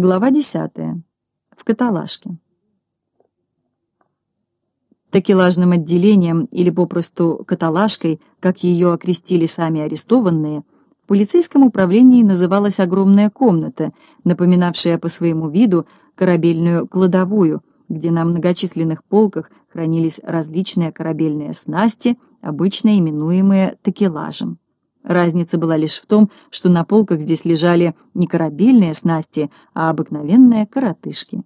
Глава 10. В каталажке. Такелажным отделением или попросту каталажкой, как ее окрестили сами арестованные, в полицейском управлении называлась огромная комната, напоминавшая по своему виду корабельную кладовую, где на многочисленных полках хранились различные корабельные снасти, обычно именуемые такелажем. Разница была лишь в том, что на полках здесь лежали не корабельные снасти, а обыкновенные коротышки.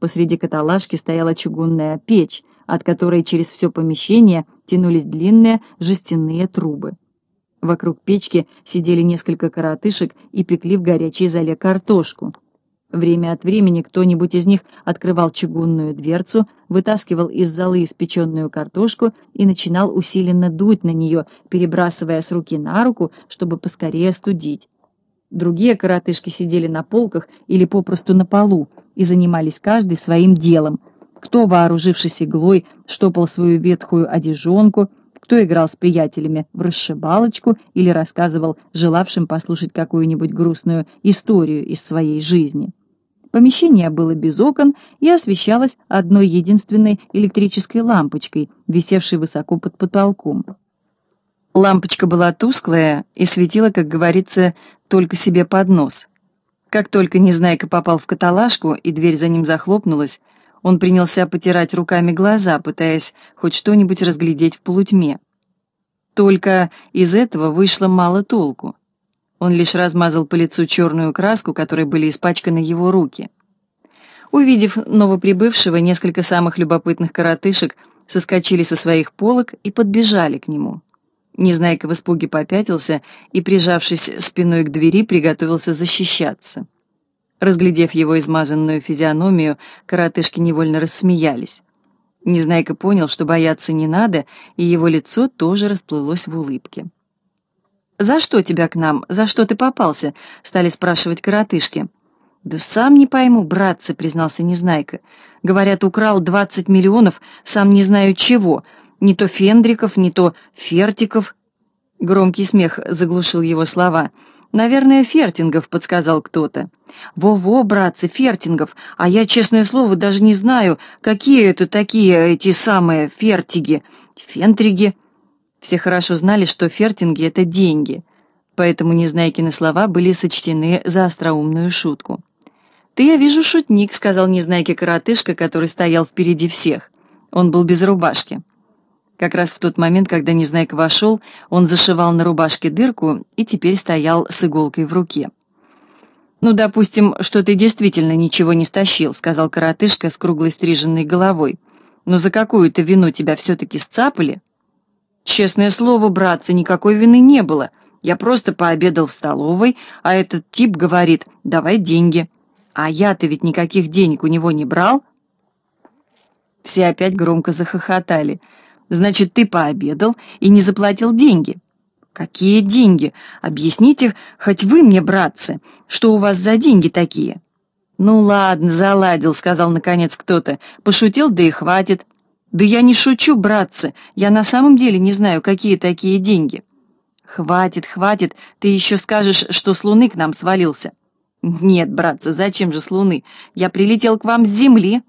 Посреди каталажки стояла чугунная печь, от которой через все помещение тянулись длинные жестяные трубы. Вокруг печки сидели несколько коротышек и пекли в горячей зале картошку. Время от времени кто-нибудь из них открывал чугунную дверцу, вытаскивал из золы испеченную картошку и начинал усиленно дуть на нее, перебрасывая с руки на руку, чтобы поскорее остудить. Другие коротышки сидели на полках или попросту на полу и занимались каждый своим делом. Кто, вооружившись иглой, штопал свою ветхую одежонку, кто играл с приятелями в расшибалочку или рассказывал желавшим послушать какую-нибудь грустную историю из своей жизни. Помещение было без окон и освещалось одной единственной электрической лампочкой, висевшей высоко под потолком. Лампочка была тусклая и светила, как говорится, только себе под нос. Как только Незнайка попал в каталажку и дверь за ним захлопнулась, он принялся потирать руками глаза, пытаясь хоть что-нибудь разглядеть в полутьме. Только из этого вышло мало толку. Он лишь размазал по лицу черную краску, которой были испачканы его руки. Увидев новоприбывшего, несколько самых любопытных коротышек соскочили со своих полок и подбежали к нему. Незнайка в испуге попятился и, прижавшись спиной к двери, приготовился защищаться. Разглядев его измазанную физиономию, коротышки невольно рассмеялись. Незнайка понял, что бояться не надо, и его лицо тоже расплылось в улыбке. «За что тебя к нам? За что ты попался?» — стали спрашивать коротышки. «Да сам не пойму, братцы», — признался Незнайка. «Говорят, украл двадцать миллионов, сам не знаю чего. Не то Фендриков, не то Фертиков». Громкий смех заглушил его слова. «Наверное, Фертингов», — подсказал кто-то. «Во-во, братцы, Фертингов, а я, честное слово, даже не знаю, какие это такие эти самые Фертиги, Фентриги». Все хорошо знали, что Фертинги — это деньги, поэтому Незнайкины слова были сочтены за остроумную шутку. «Ты, я вижу, шутник», — сказал Незнайке коротышка, который стоял впереди всех. Он был без рубашки. Как раз в тот момент, когда Незнайка вошел, он зашивал на рубашке дырку и теперь стоял с иголкой в руке. «Ну, допустим, что ты действительно ничего не стащил», — сказал коротышка с круглой стриженной головой. «Но за какую-то вину тебя все-таки сцапали?» «Честное слово, братцы, никакой вины не было. Я просто пообедал в столовой, а этот тип говорит, давай деньги. А я-то ведь никаких денег у него не брал». Все опять громко захохотали — Значит, ты пообедал и не заплатил деньги. Какие деньги? Объясните хоть вы мне, братцы, что у вас за деньги такие? Ну ладно, заладил, сказал наконец кто-то. Пошутил, да и хватит. Да я не шучу, братцы. Я на самом деле не знаю, какие такие деньги. Хватит, хватит. Ты еще скажешь, что с Луны к нам свалился. Нет, братцы, зачем же с Луны? Я прилетел к вам с Земли.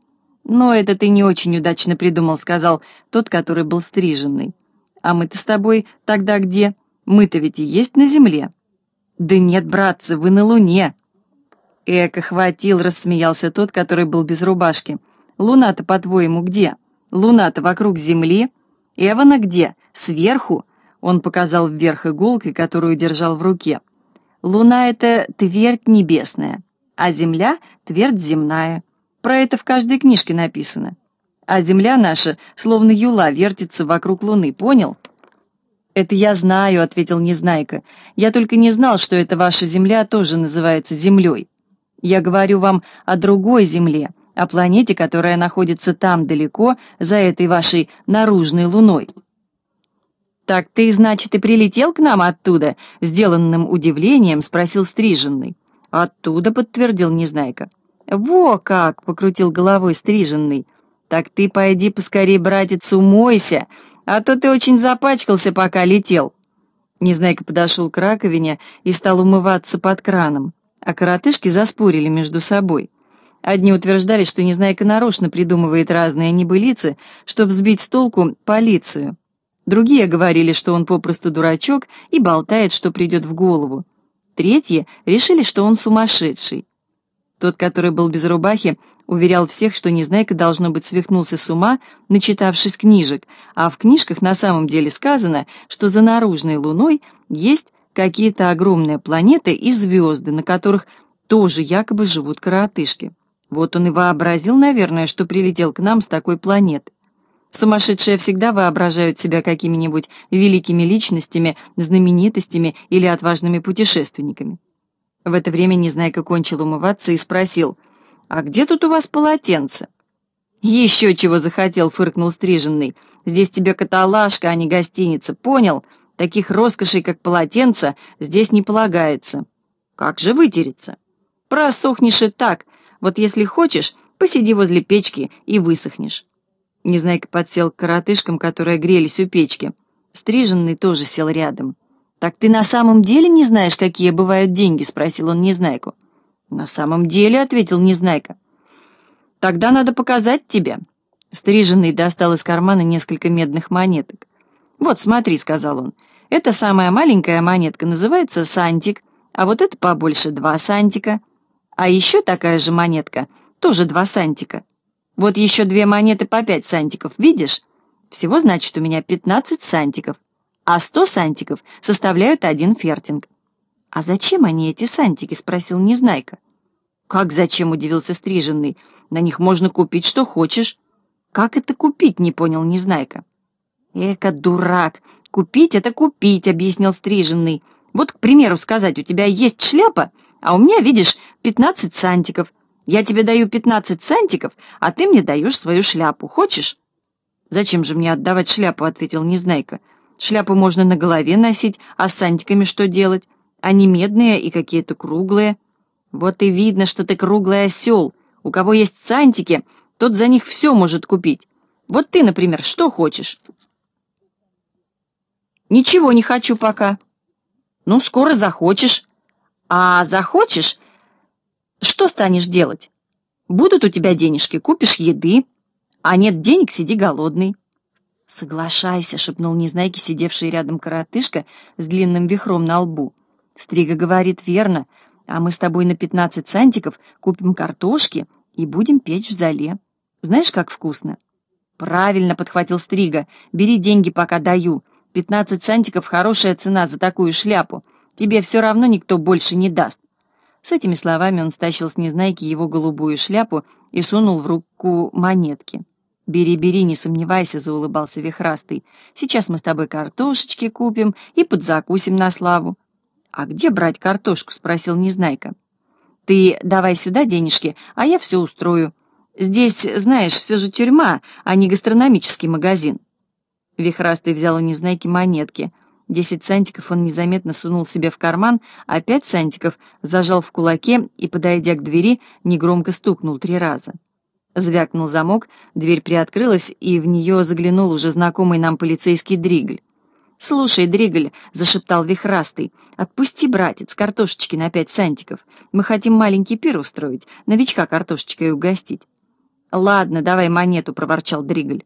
«Но это ты не очень удачно придумал», — сказал тот, который был стриженный. «А мы-то с тобой тогда где? Мы-то ведь и есть на земле». «Да нет, братцы, вы на луне». «Эка, хватил», — рассмеялся тот, который был без рубашки. «Луна-то, по-твоему, где? Луна-то вокруг земли. Эвана где? Сверху?» Он показал вверх иголкой, которую держал в руке. «Луна — это твердь небесная, а земля — твердь земная». Про это в каждой книжке написано. А Земля наша, словно юла, вертится вокруг Луны, понял? «Это я знаю», — ответил Незнайка. «Я только не знал, что эта ваша Земля тоже называется Землей. Я говорю вам о другой Земле, о планете, которая находится там далеко, за этой вашей наружной Луной». «Так ты, значит, и прилетел к нам оттуда?» — сделанным удивлением спросил Стриженный. «Оттуда», — подтвердил Незнайка. «Во как!» — покрутил головой стриженный. «Так ты пойди поскорей, братец, умойся, а то ты очень запачкался, пока летел». Незнайка подошел к раковине и стал умываться под краном. А коротышки заспорили между собой. Одни утверждали, что Незнайка нарочно придумывает разные небылицы, чтобы сбить с толку полицию. Другие говорили, что он попросту дурачок и болтает, что придет в голову. Третьи решили, что он сумасшедший. Тот, который был без рубахи, уверял всех, что Незнайка, должно быть, свихнулся с ума, начитавшись книжек, а в книжках на самом деле сказано, что за наружной луной есть какие-то огромные планеты и звезды, на которых тоже якобы живут коротышки. Вот он и вообразил, наверное, что прилетел к нам с такой планеты. Сумасшедшие всегда воображают себя какими-нибудь великими личностями, знаменитостями или отважными путешественниками. В это время Незнайка кончил умываться и спросил, «А где тут у вас полотенце?» «Еще чего захотел», — фыркнул Стриженный. «Здесь тебе каталажка, а не гостиница, понял? Таких роскошей, как полотенце, здесь не полагается». «Как же вытереться?» «Просохнешь и так. Вот если хочешь, посиди возле печки и высохнешь». Незнайка подсел к коротышкам, которые грелись у печки. Стриженный тоже сел рядом. «Так ты на самом деле не знаешь, какие бывают деньги?» — спросил он Незнайку. «На самом деле», — ответил Незнайка. «Тогда надо показать тебе». Стриженный достал из кармана несколько медных монеток. «Вот, смотри», — сказал он, — «эта самая маленькая монетка называется сантик, а вот это побольше два сантика, а еще такая же монетка, тоже два сантика». Вот еще две монеты по пять сантиков, видишь? Всего, значит, у меня пятнадцать сантиков, а сто сантиков составляют один фертинг. «А зачем они, эти сантики?» — спросил Незнайка. «Как зачем?» — удивился Стриженный. «На них можно купить, что хочешь». «Как это купить?» — не понял Незнайка. «Эка, дурак! Купить — это купить!» — объяснил Стриженный. «Вот, к примеру, сказать, у тебя есть шляпа, а у меня, видишь, пятнадцать сантиков. Я тебе даю 15 сантиков, а ты мне даешь свою шляпу. Хочешь?» «Зачем же мне отдавать шляпу?» — ответил Незнайка. «Шляпу можно на голове носить, а с сантиками что делать? Они медные и какие-то круглые». «Вот и видно, что ты круглый осел. У кого есть сантики, тот за них все может купить. Вот ты, например, что хочешь?» «Ничего не хочу пока». «Ну, скоро захочешь». «А захочешь, что станешь делать? Будут у тебя денежки, купишь еды, а нет денег, сиди голодный. Соглашайся, шепнул Незнайки, сидевший рядом коротышка с длинным вихром на лбу. Стрига говорит верно, а мы с тобой на пятнадцать сантиков купим картошки и будем печь в зале. Знаешь, как вкусно? Правильно, подхватил Стрига. Бери деньги, пока даю. Пятнадцать сантиков — хорошая цена за такую шляпу. Тебе все равно никто больше не даст. С этими словами он стащил с Незнайки его голубую шляпу и сунул в руку монетки. «Бери, бери, не сомневайся», — заулыбался Вихрастый. «Сейчас мы с тобой картошечки купим и подзакусим на славу». «А где брать картошку?» — спросил Незнайка. «Ты давай сюда денежки, а я все устрою. Здесь, знаешь, все же тюрьма, а не гастрономический магазин». Вихрастый взял у Незнайки монетки — Десять сантиков он незаметно сунул себе в карман, а пять сантиков зажал в кулаке и, подойдя к двери, негромко стукнул три раза. Звякнул замок, дверь приоткрылась, и в нее заглянул уже знакомый нам полицейский Дригль. «Слушай, Дригль», — зашептал Вихрастый, — «отпусти, братец, картошечки на пять сантиков. Мы хотим маленький пир устроить, новичка картошечкой угостить». «Ладно, давай монету», — проворчал Дригль.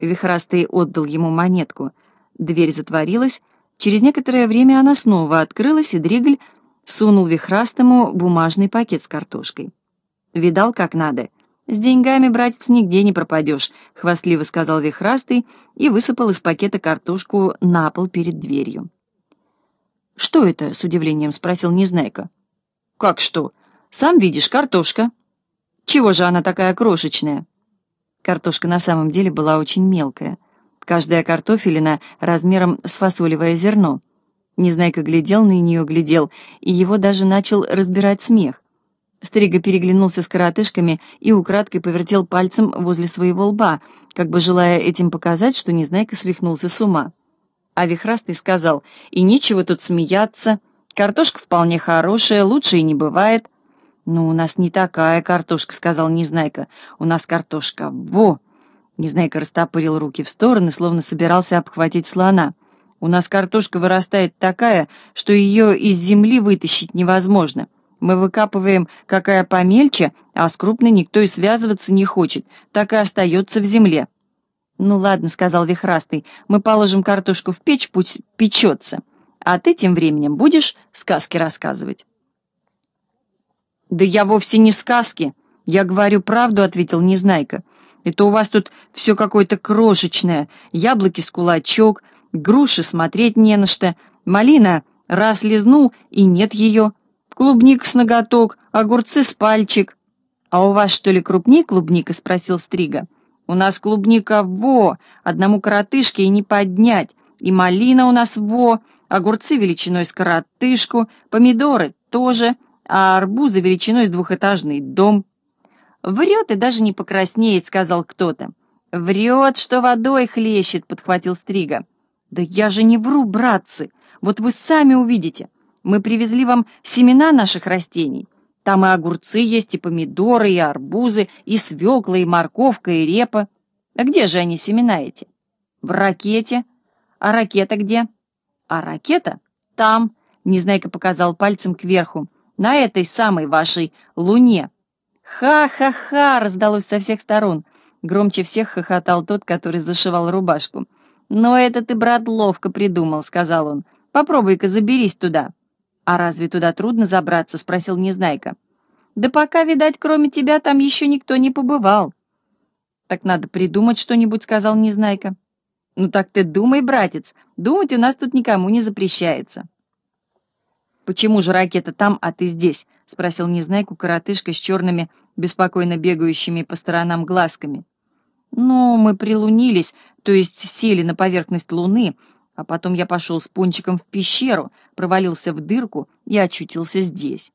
Вихрастый отдал ему монетку — Дверь затворилась, через некоторое время она снова открылась, и Дригль сунул вихрастому бумажный пакет с картошкой. «Видал, как надо? С деньгами, братец, нигде не пропадешь», — хвастливо сказал вихрастый и высыпал из пакета картошку на пол перед дверью. «Что это?» — с удивлением спросил Незнайка. «Как что? Сам видишь, картошка. Чего же она такая крошечная?» Картошка на самом деле была очень мелкая — Каждая картофелина размером с фасолевое зерно. Незнайка глядел на нее, глядел, и его даже начал разбирать смех. Стрига переглянулся с коротышками и украдкой повертел пальцем возле своего лба, как бы желая этим показать, что Незнайка свихнулся с ума. А Вихрастый сказал, «И нечего тут смеяться, картошка вполне хорошая, лучше и не бывает». «Ну, у нас не такая картошка», — сказал Незнайка, «у нас картошка во!» Незнайка растопырил руки в стороны, словно собирался обхватить слона. «У нас картошка вырастает такая, что ее из земли вытащить невозможно. Мы выкапываем какая помельче, а с крупной никто и связываться не хочет, так и остается в земле». «Ну ладно», — сказал Вихрастый, — «мы положим картошку в печь, пусть печется, а ты тем временем будешь сказки рассказывать». «Да я вовсе не сказки, я говорю правду», — ответил Незнайка. «Это у вас тут все какое-то крошечное, яблоки с кулачок, груши смотреть не на что, малина раз лизнул и нет ее, клубник с ноготок, огурцы с пальчик». «А у вас, что ли, крупнее клубника?» — спросил Стрига. У нас клубника во, одному коротышке и не поднять, и малина у нас во, огурцы величиной с коротышку, помидоры тоже, а арбузы величиной с двухэтажный дом. «Врет и даже не покраснеет», — сказал кто-то. «Врет, что водой хлещет», — подхватил Стрига. «Да я же не вру, братцы, вот вы сами увидите. Мы привезли вам семена наших растений». Там и огурцы есть, и помидоры, и арбузы, и свекла, и морковка, и репа. А где же они, семена эти? В ракете. А ракета где? А ракета там, Незнайка показал пальцем кверху, на этой самой вашей луне. Ха-ха-ха, раздалось со всех сторон. Громче всех хохотал тот, который зашивал рубашку. «Но это ты, брат, ловко придумал», — сказал он. «Попробуй-ка заберись туда». «А разве туда трудно забраться?» — спросил Незнайка. «Да пока, видать, кроме тебя там еще никто не побывал». «Так надо придумать что-нибудь», — сказал Незнайка. «Ну так ты думай, братец, думать у нас тут никому не запрещается». «Почему же ракета там, а ты здесь?» — спросил Незнайку коротышка с черными, беспокойно бегающими по сторонам глазками. «Ну, мы прилунились, то есть сели на поверхность Луны, а потом я пошел с пончиком в пещеру, провалился в дырку и очутился здесь.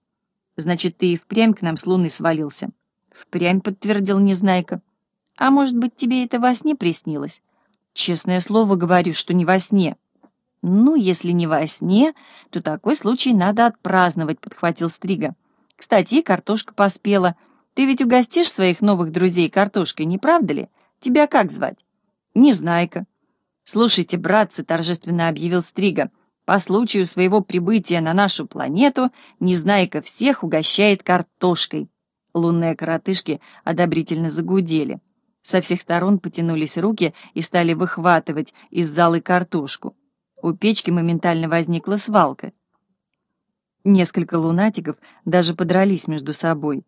Значит, ты и впрямь к нам с луны свалился. Впрямь, подтвердил Незнайка. А может быть, тебе это во сне приснилось? Честное слово говорю, что не во сне. Ну, если не во сне, то такой случай надо отпраздновать, подхватил Стрига. Кстати, картошка поспела. Ты ведь угостишь своих новых друзей картошкой, не правда ли? Тебя как звать? Незнайка. «Слушайте, братцы», — торжественно объявил Стрига, «по случаю своего прибытия на нашу планету Незнайка всех угощает картошкой». Лунные коротышки одобрительно загудели. Со всех сторон потянулись руки и стали выхватывать из залы картошку. У печки моментально возникла свалка. Несколько лунатиков даже подрались между собой.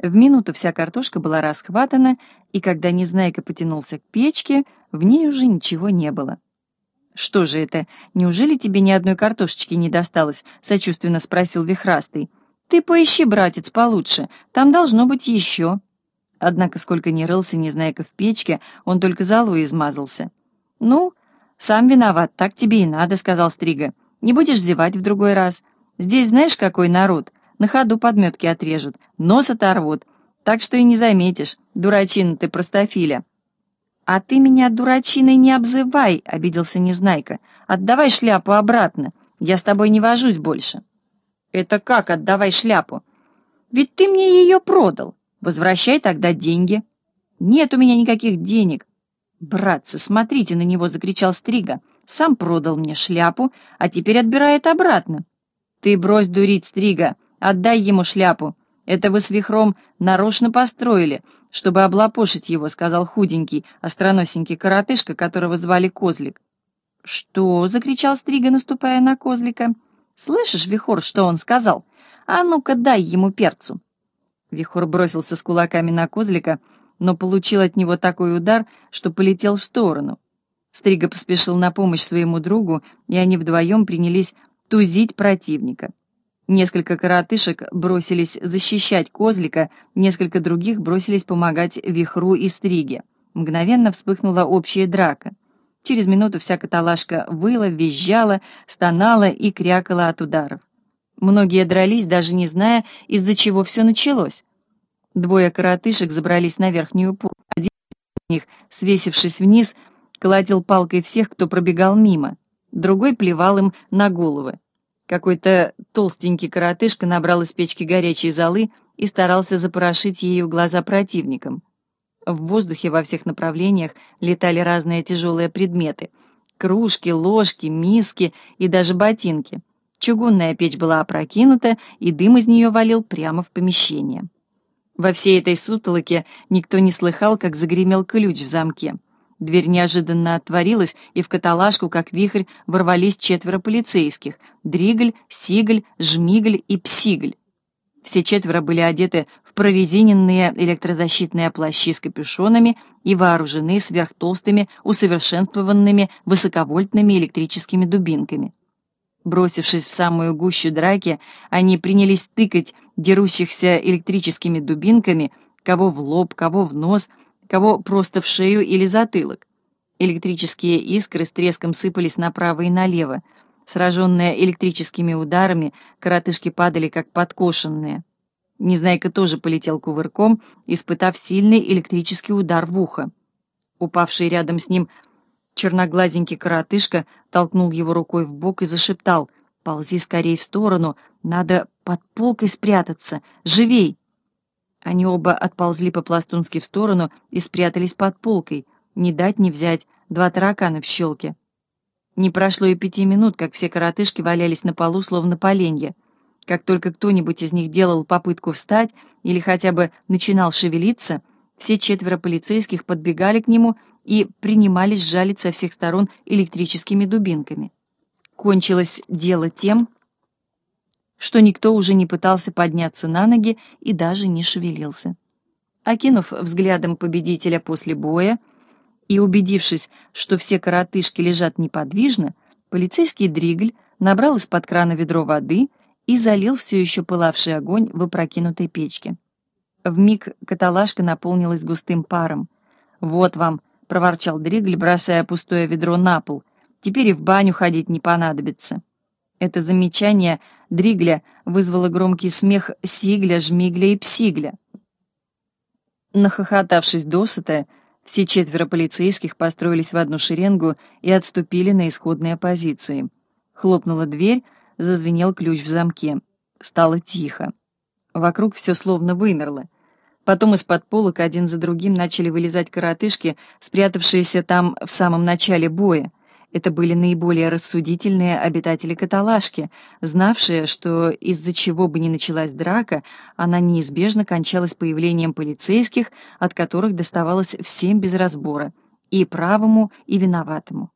В минуту вся картошка была расхватана, и когда Незнайка потянулся к печке, в ней уже ничего не было. «Что же это? Неужели тебе ни одной картошечки не досталось?» — сочувственно спросил Вихрастый. «Ты поищи, братец, получше. Там должно быть еще». Однако, сколько ни рылся Незнайка в печке, он только золой измазался. «Ну, сам виноват, так тебе и надо», — сказал Стрига. «Не будешь зевать в другой раз. Здесь знаешь, какой народ? На ходу подметки отрежут, нос оторвут. Так что и не заметишь, дурачина ты простофиля». «А ты меня дурачиной не обзывай», — обиделся Незнайка. «Отдавай шляпу обратно. Я с тобой не вожусь больше». «Это как отдавай шляпу?» «Ведь ты мне ее продал. Возвращай тогда деньги». «Нет у меня никаких денег». «Братцы, смотрите на него!» — закричал Стрига. «Сам продал мне шляпу, а теперь отбирает обратно». «Ты брось дурить, Стрига! Отдай ему шляпу! Это вы с вихром нарочно построили, чтобы облапошить его», — сказал худенький, остроносенький коротышка, которого звали Козлик. «Что?» — закричал Стрига, наступая на Козлика. «Слышишь, Вихор, что он сказал? А ну-ка дай ему перцу!» Вихор бросился с кулаками на Козлика, но получил от него такой удар, что полетел в сторону. Стрига поспешил на помощь своему другу, и они вдвоем принялись тузить противника. Несколько коротышек бросились защищать козлика, несколько других бросились помогать вихру и стриге. Мгновенно вспыхнула общая драка. Через минуту вся каталажка выла, визжала, стонала и крякала от ударов. Многие дрались, даже не зная, из-за чего все началось. Двое коротышек забрались на верхнюю путь. Один из них, свесившись вниз, колотил палкой всех, кто пробегал мимо. Другой плевал им на головы. Какой-то толстенький коротышка набрал из печки горячей золы и старался запорошить ею глаза противникам. В воздухе во всех направлениях летали разные тяжелые предметы — кружки, ложки, миски и даже ботинки. Чугунная печь была опрокинута, и дым из нее валил прямо в помещение. Во всей этой сутолоке никто не слыхал, как загремел ключ в замке. Дверь неожиданно отворилась, и в каталажку, как вихрь, ворвались четверо полицейских — Дригль, Сигль, Жмигль и Псигль. Все четверо были одеты в прорезиненные электрозащитные плащи с капюшонами и вооружены сверхтолстыми, усовершенствованными высоковольтными электрическими дубинками. Бросившись в самую гущу драки, они принялись тыкать дерущихся электрическими дубинками, кого в лоб, кого в нос, кого просто в шею или затылок. Электрические искры с треском сыпались направо и налево. Сраженные электрическими ударами, коротышки падали как подкошенные. Незнайка тоже полетел кувырком, испытав сильный электрический удар в ухо. Упавший рядом с ним Черноглазенький коротышка толкнул его рукой в бок и зашептал «Ползи скорей в сторону, надо под полкой спрятаться, живей!» Они оба отползли по-пластунски в сторону и спрятались под полкой, не дать не взять, два таракана в щелке. Не прошло и пяти минут, как все коротышки валялись на полу, словно поленья. Как только кто-нибудь из них делал попытку встать или хотя бы начинал шевелиться — все четверо полицейских подбегали к нему и принимались жалить со всех сторон электрическими дубинками. Кончилось дело тем, что никто уже не пытался подняться на ноги и даже не шевелился. Окинув взглядом победителя после боя и убедившись, что все коротышки лежат неподвижно, полицейский Дригль набрал из-под крана ведро воды и залил все еще пылавший огонь в опрокинутой печке. В миг каталажка наполнилась густым паром. «Вот вам», — проворчал Дригль, бросая пустое ведро на пол, — «теперь и в баню ходить не понадобится». Это замечание Дригля вызвало громкий смех Сигля, Жмигля и Псигля. Нахохотавшись досыта, все четверо полицейских построились в одну шеренгу и отступили на исходные позиции. Хлопнула дверь, зазвенел ключ в замке. Стало тихо. Вокруг все словно вымерло. Потом из-под полок один за другим начали вылезать коротышки, спрятавшиеся там в самом начале боя. Это были наиболее рассудительные обитатели каталажки, знавшие, что из-за чего бы ни началась драка, она неизбежно кончалась появлением полицейских, от которых доставалось всем без разбора, и правому, и виноватому.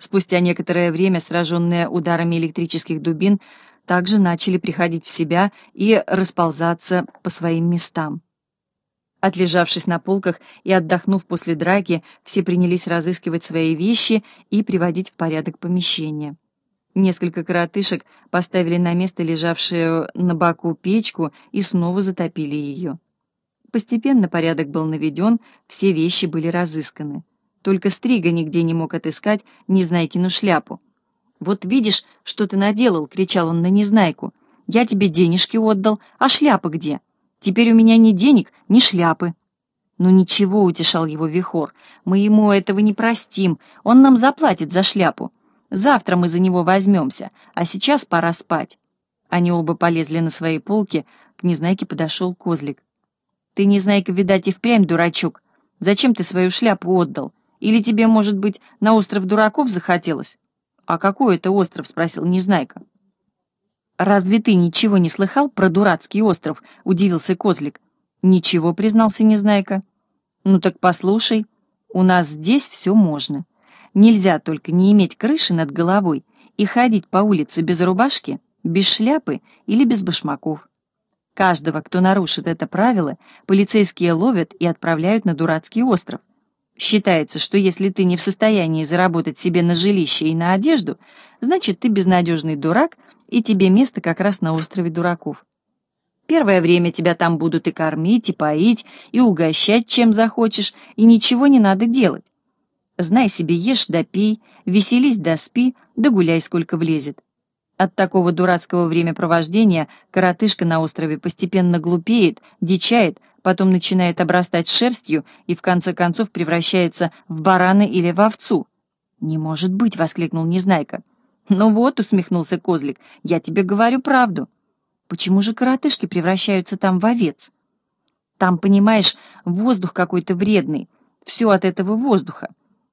Спустя некоторое время, сраженные ударами электрических дубин, также начали приходить в себя и расползаться по своим местам. Отлежавшись на полках и отдохнув после драки, все принялись разыскивать свои вещи и приводить в порядок помещение. Несколько коротышек поставили на место лежавшую на боку печку и снова затопили ее. Постепенно порядок был наведен, все вещи были разысканы. Только Стрига нигде не мог отыскать Незнайкину шляпу. «Вот видишь, что ты наделал!» — кричал он на Незнайку. «Я тебе денежки отдал, а шляпа где?» Теперь у меня ни денег, ни шляпы. Ну ничего, утешал его Вихор, мы ему этого не простим, он нам заплатит за шляпу. Завтра мы за него возьмемся, а сейчас пора спать. Они оба полезли на свои полки, к Незнайке подошел Козлик. Ты, Незнайка, видать, и впрямь дурачок. Зачем ты свою шляпу отдал? Или тебе, может быть, на остров дураков захотелось? А какой это остров? спросил Незнайка. «Разве ты ничего не слыхал про дурацкий остров?» — удивился Козлик. «Ничего», — признался Незнайка. «Ну так послушай, у нас здесь все можно. Нельзя только не иметь крыши над головой и ходить по улице без рубашки, без шляпы или без башмаков. Каждого, кто нарушит это правило, полицейские ловят и отправляют на дурацкий остров. Считается, что если ты не в состоянии заработать себе на жилище и на одежду, значит, ты безнадежный дурак — и тебе место как раз на острове дураков. Первое время тебя там будут и кормить, и поить, и угощать, чем захочешь, и ничего не надо делать. Знай себе, ешь да пей, веселись да спи, да гуляй, сколько влезет. От такого дурацкого времяпровождения коротышка на острове постепенно глупеет, дичает, потом начинает обрастать шерстью и в конце концов превращается в барана или в овцу. «Не может быть!» — воскликнул Незнайка. «Ну вот», — усмехнулся Козлик, — «я тебе говорю правду. Почему же коротышки превращаются там в овец? Там, понимаешь, воздух какой-то вредный, все от этого воздуха.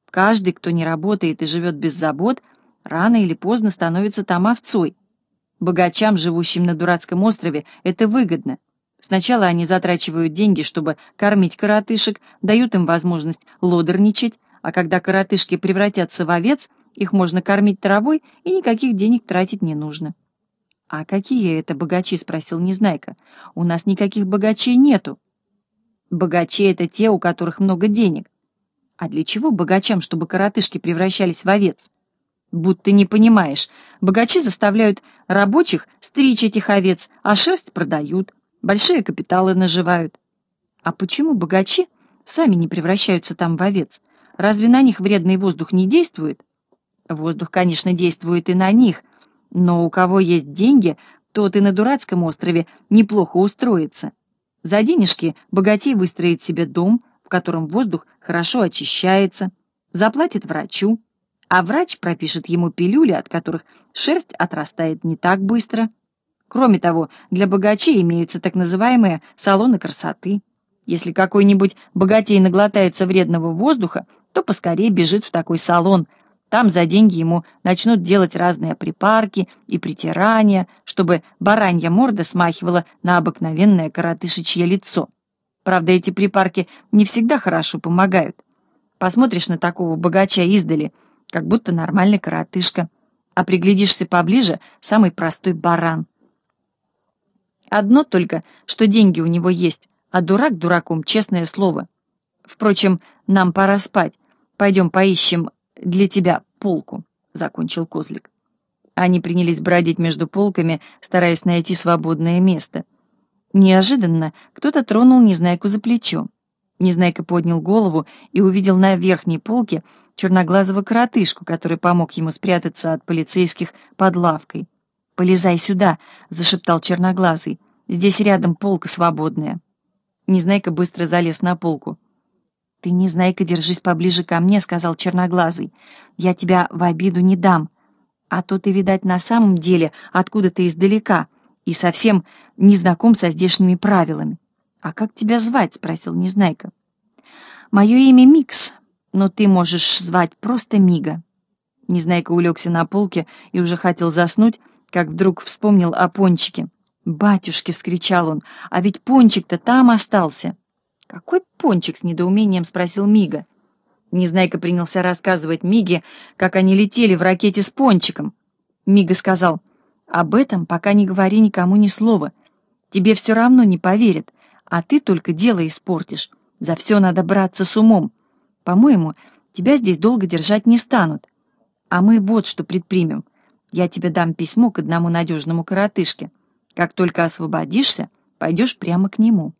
Каждый, кто не работает и живет без забот, рано или поздно становится там овцой. Богачам, живущим на дурацком острове, это выгодно. Сначала они затрачивают деньги, чтобы кормить коротышек, дают им возможность лодерничать, а когда коротышки превратятся в овец, их можно кормить травой, и никаких денег тратить не нужно. «А какие это богачи?» — спросил Незнайка. «У нас никаких богачей нету». «Богачи — это те, у которых много денег. А для чего богачам, чтобы коротышки превращались в овец?» «Будто не понимаешь. Богачи заставляют рабочих стричь этих овец, а шерсть продают, большие капиталы наживают». «А почему богачи сами не превращаются там в овец? Разве на них вредный воздух не действует?» «Воздух, конечно, действует и на них», — но у кого есть деньги, тот и на дурацком острове неплохо устроится. За денежки богатей выстроит себе дом, в котором воздух хорошо очищается, заплатит врачу, а врач пропишет ему пилюли, от которых шерсть отрастает не так быстро. Кроме того, для богачей имеются так называемые салоны красоты. Если какой-нибудь богатей наглотается вредного воздуха, то поскорее бежит в такой салон – там за деньги ему начнут делать разные припарки и притирания, чтобы баранья морда смахивала на обыкновенное коротышечье лицо. Правда, эти припарки не всегда хорошо помогают. Посмотришь на такого богача издали, как будто нормальный коротышка, а приглядишься поближе — самый простой баран. Одно только, что деньги у него есть, а дурак дураком, честное слово. Впрочем, нам пора спать. Пойдем поищем для тебя полку», — закончил Козлик. Они принялись бродить между полками, стараясь найти свободное место. Неожиданно кто-то тронул Незнайку за плечо. Незнайка поднял голову и увидел на верхней полке черноглазого коротышку, который помог ему спрятаться от полицейских под лавкой. «Полезай сюда», — зашептал черноглазый. «Здесь рядом полка свободная». Незнайка быстро залез на полку. «Ты, Незнайка, держись поближе ко мне», — сказал Черноглазый. «Я тебя в обиду не дам. А то ты, видать, на самом деле откуда-то издалека и совсем не знаком со здешними правилами». «А как тебя звать?» — спросил Незнайка. «Мое имя Микс, но ты можешь звать просто Мига». Незнайка улегся на полке и уже хотел заснуть, как вдруг вспомнил о пончике. «Батюшки!» — вскричал он. «А ведь пончик-то там остался!» «Какой пончик?» — с недоумением спросил Мига. Незнайка принялся рассказывать Миге, как они летели в ракете с пончиком. Мига сказал, «Об этом пока не говори никому ни слова. Тебе все равно не поверят, а ты только дело испортишь. За все надо браться с умом. По-моему, тебя здесь долго держать не станут. А мы вот что предпримем. Я тебе дам письмо к одному надежному коротышке. Как только освободишься, пойдешь прямо к нему».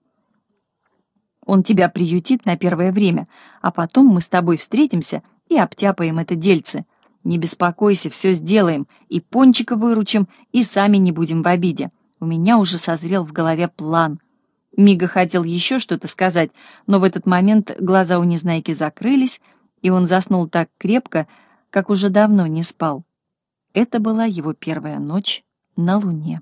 Он тебя приютит на первое время, а потом мы с тобой встретимся и обтяпаем это дельце. Не беспокойся, все сделаем, и пончика выручим, и сами не будем в обиде. У меня уже созрел в голове план». Мига хотел еще что-то сказать, но в этот момент глаза у Незнайки закрылись, и он заснул так крепко, как уже давно не спал. Это была его первая ночь на Луне.